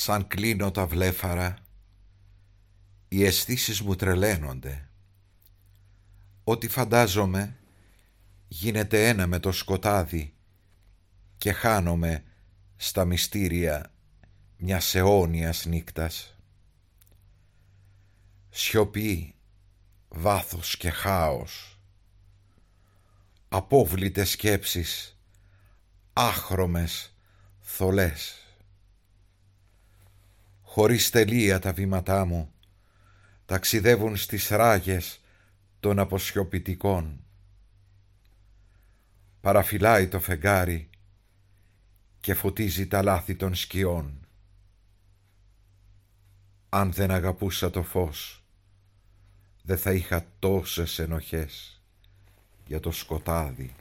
Σαν κλείνω τα βλέφαρα, οι αισθήσεις μου τρελαίνονται. Ό,τι φαντάζομαι γίνεται ένα με το σκοτάδι και χάνομαι στα μυστήρια μιας αιώνιας νύκτας. Σιωπή, βάθος και χάος. Απόβλητες σκέψεις, άχρωμες, θολές χωρίς τελεία τα βήματά μου ταξιδεύουν στις ράγες των αποσιωπητικών. Παραφυλάει το φεγγάρι και φωτίζει τα λάθη των σκιών. Αν δεν αγαπούσα το φως, δεν θα είχα τόσες ενοχές για το σκοτάδι.